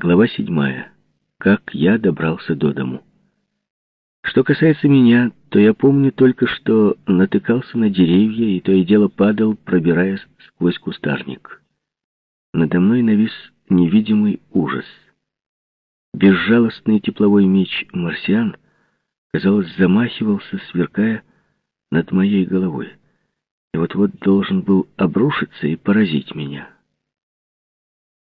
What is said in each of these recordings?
Глава седьмая. Как я добрался до дому. Что касается меня, то я помню только, что натыкался на деревья и то и дело падал, пробираясь сквозь кустарник. Надо мной навис невидимый ужас. Безжалостный тепловой меч марсиан, казалось, замахивался, сверкая над моей головой. И вот-вот должен был обрушиться и поразить меня.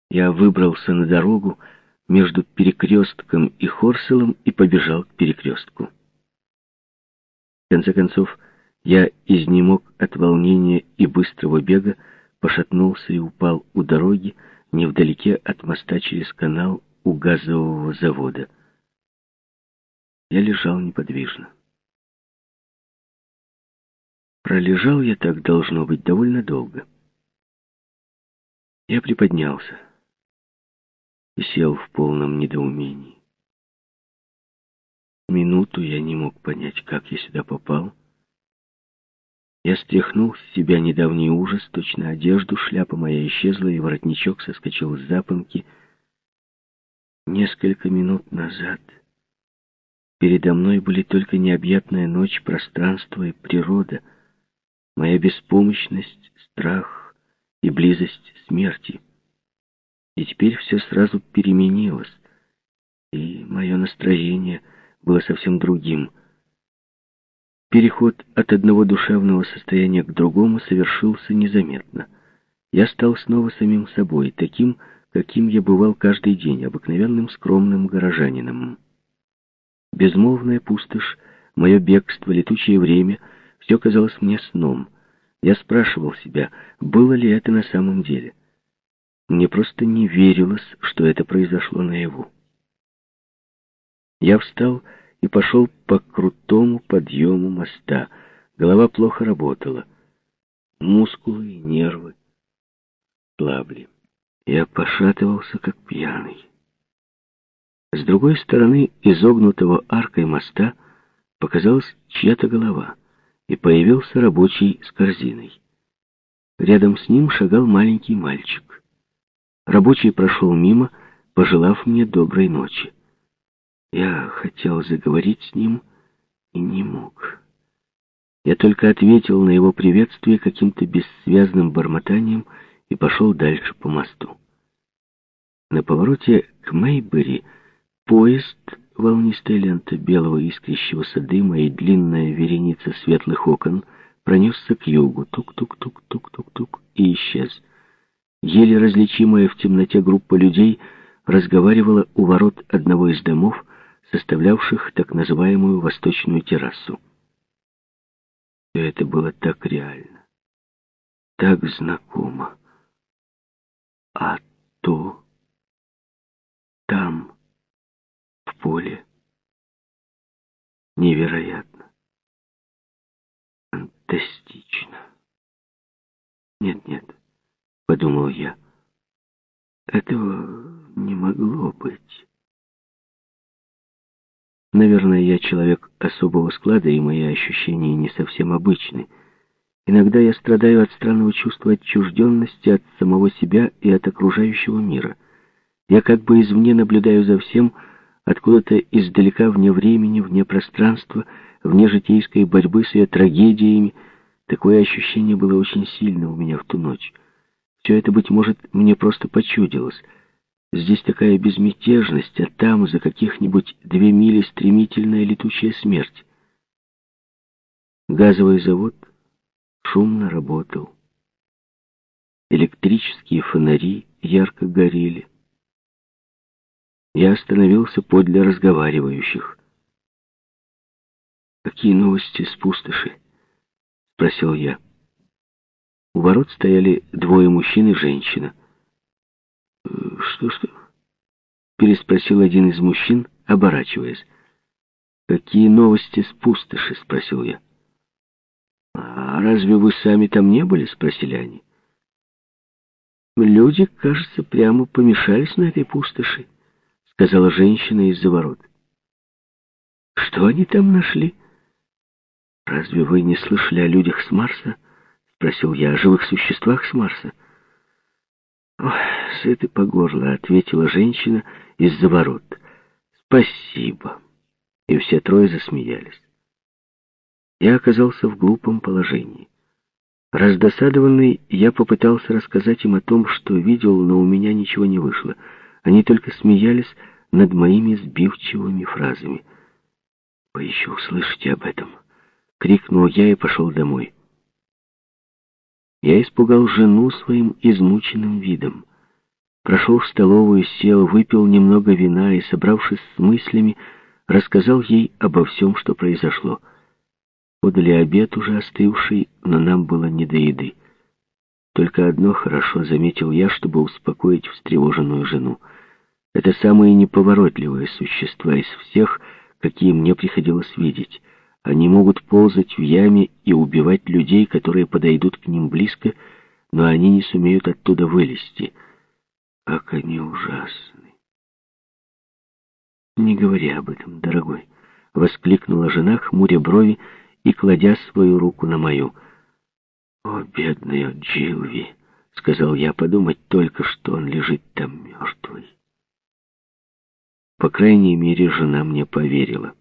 Я выбрался на дорогу между перекрестком и Хорселом и побежал к перекрестку. В конце концов, я изнемог от волнения и быстрого бега, пошатнулся и упал у дороги, невдалеке от моста через канал у газового завода. Я лежал неподвижно. Пролежал я так, должно быть, довольно долго. Я приподнялся и сел в полном недоумении. Минуту я не мог понять, как я сюда попал. Я стряхнул с себя недавний ужас, точно одежду, шляпа моя исчезла, и воротничок соскочил с запонки. Несколько минут назад передо мной были только необъятная ночь, пространство и природа, моя беспомощность, страх и близость смерти. И теперь все сразу переменилось, и мое настроение было совсем другим. Переход от одного душевного состояния к другому совершился незаметно. Я стал снова самим собой, таким, каким я бывал каждый день, обыкновенным скромным горожанином. Безмолвная пустошь, мое бегство, летучее время — все казалось мне сном. Я спрашивал себя, было ли это на самом деле — мне просто не верилось, что это произошло наяву. Я встал и пошел по крутому подъему моста. Голова плохо работала. Мускулы и нервы слабли. Я пошатывался, как пьяный. С другой стороны изогнутого аркой моста показалась чья-то голова, и появился рабочий с корзиной. Рядом с ним шагал маленький мальчик. Рабочий прошел мимо, пожелав мне доброй ночи. Я хотел заговорить с ним и не мог. Я только ответил на его приветствие каким-то бессвязным бормотанием и пошел дальше по мосту. На повороте к Мейбери поезд, волнистая лента белого искрящегося дыма и длинная вереница светлых окон пронесся к югу, тук-тук-тук-тук-тук-тук и исчез. Еле различимая в темноте группа людей разговаривала у ворот одного из домов, составлявших так называемую восточную террасу. Это было так реально, так знакомо. А то там, в поле, невероятно, фантастично. Нет-нет. — подумал я. Этого не могло быть. Наверное, я человек особого склада, и мои ощущения не совсем обычны. Иногда я страдаю от странного чувства отчужденности от самого себя и от окружающего мира. Я как бы извне наблюдаю за всем, откуда-то издалека, вне времени, вне пространства, вне житейской борьбы с ее трагедиями. Такое ощущение было очень сильно у меня в ту ночь. Все это, быть может, мне просто почудилось. Здесь такая безмятежность, а там за каких-нибудь две мили стремительная летучая смерть. Газовый завод шумно работал. Электрические фонари ярко горели. Я остановился подле разговаривающих. «Какие новости с пустоши?» — спросил я. У ворот стояли двое мужчин и женщина. «Что-что?» — переспросил один из мужчин, оборачиваясь. «Какие новости с пустоши?» — спросил я. «А разве вы сами там не были?» — спросили они. «Люди, кажется, прямо помешались на этой пустоши», — сказала женщина из-за ворот. «Что они там нашли?» «Разве вы не слышали о людях с Марса?» — спросил я. «О живых существах с Марса?» «Ой, сыты по горло», — ответила женщина из-за ворот. «Спасибо». И все трое засмеялись. Я оказался в глупом положении. Раздосадованный, я попытался рассказать им о том, что видел, но у меня ничего не вышло. Они только смеялись над моими сбивчивыми фразами. «Вы еще услышите об этом!» — крикнул я и пошел домой. Я испугал жену своим измученным видом. Прошел в столовую, сел, выпил немного вина и, собравшись с мыслями, рассказал ей обо всем, что произошло — Подали обед, уже остывший, но нам было не до еды. Только одно хорошо заметил я, чтобы успокоить встревоженную жену. Это самые неповоротливые существа из всех, какие мне приходилось видеть. Они могут ползать в яме и убивать людей, которые подойдут к ним близко, но они не сумеют оттуда вылезти. Как они ужасны! Не говори об этом, дорогой, — воскликнула жена, хмуря брови, и кладя свою руку на мою. «О, бедная Джилви!» — сказал я, — подумать только, что он лежит там мертвый. По крайней мере, жена мне поверила.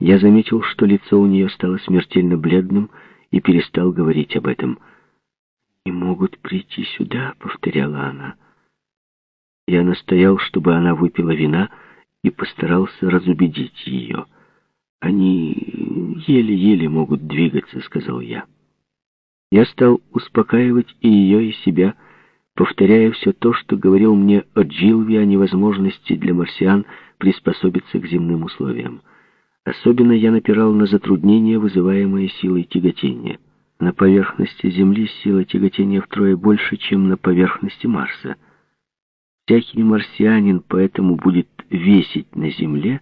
Я заметил, что лицо у нее стало смертельно бледным, и перестал говорить об этом. «Не могут прийти сюда», — повторяла она. Я настоял, чтобы она выпила вина, и постарался разубедить ее — «Они еле-еле могут двигаться», — сказал я. Я стал успокаивать и ее, и себя, повторяя все то, что говорил мне о Джилви о невозможности для марсиан приспособиться к земным условиям. Особенно я напирал на затруднения, вызываемые силой тяготения. На поверхности Земли сила тяготения втрое больше, чем на поверхности Марса. Всякий марсианин поэтому будет весить на Земле,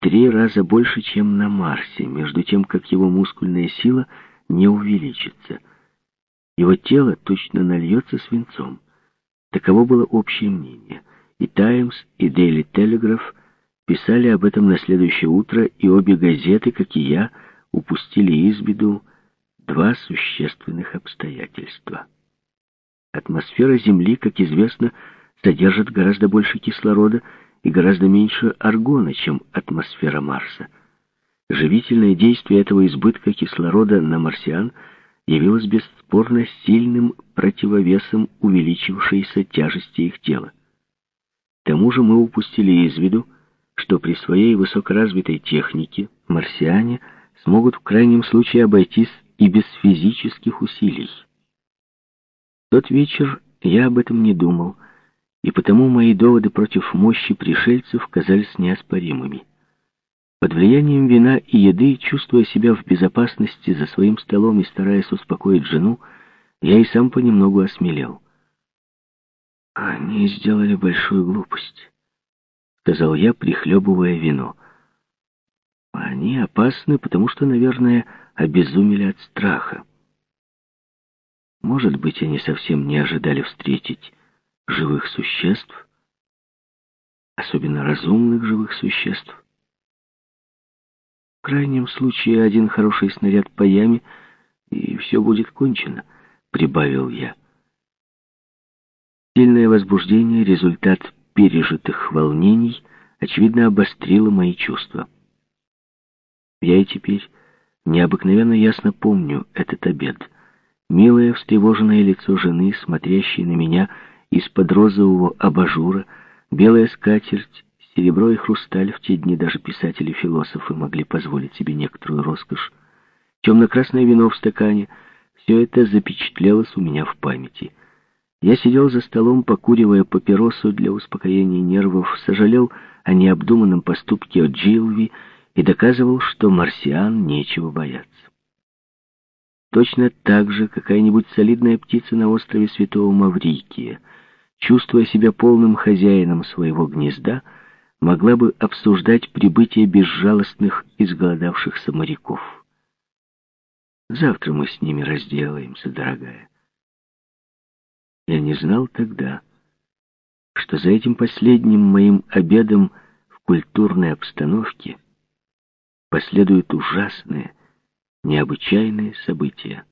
три раза больше, чем на Марсе, между тем, как его мускульная сила не увеличится. Его тело точно нальется свинцом. Таково было общее мнение. И «Таймс», и «Дейли Телеграф» писали об этом на следующее утро, и обе газеты, как и я, упустили из виду два существенных обстоятельства. Атмосфера Земли, как известно, содержит гораздо больше кислорода, и гораздо меньше аргона, чем атмосфера Марса. Живительное действие этого избытка кислорода на марсиан явилось бесспорно сильным противовесом увеличившейся тяжести их тела. К тому же мы упустили из виду, что при своей высокоразвитой технике марсиане смогут в крайнем случае обойтись и без физических усилий. В тот вечер я об этом не думал, и потому мои доводы против мощи пришельцев казались неоспоримыми. Под влиянием вина и еды, чувствуя себя в безопасности за своим столом и стараясь успокоить жену, я и сам понемногу осмелел. «Они сделали большую глупость», — сказал я, прихлебывая вино. «Они опасны, потому что, наверное, обезумели от страха. Может быть, они совсем не ожидали встретить живых существ, особенно разумных живых существ. В крайнем случае один хороший снаряд по яме, и все будет кончено, прибавил я. Сильное возбуждение, результат пережитых волнений, очевидно обострило мои чувства. Я и теперь необыкновенно ясно помню этот обед. Милое встревоженное лицо жены, смотрящей на меня, — из-под розового абажура, белая скатерть, серебро и хрусталь в те дни даже писатели-философы могли позволить себе некоторую роскошь. Темно-красное вино в стакане — все это запечатлелось у меня в памяти. Я сидел за столом, покуривая папиросу для успокоения нервов, сожалел о необдуманном поступке Джилви и доказывал, что марсиан нечего бояться. Точно так же какая-нибудь солидная птица на острове Святого Маврикия — чувствуя себя полным хозяином своего гнезда, могла бы обсуждать прибытие безжалостных изголодавшихся моряков. Завтра мы с ними разделаемся, дорогая. Я не знал тогда, что за этим последним моим обедом в культурной обстановке последуют ужасные, необычайные события.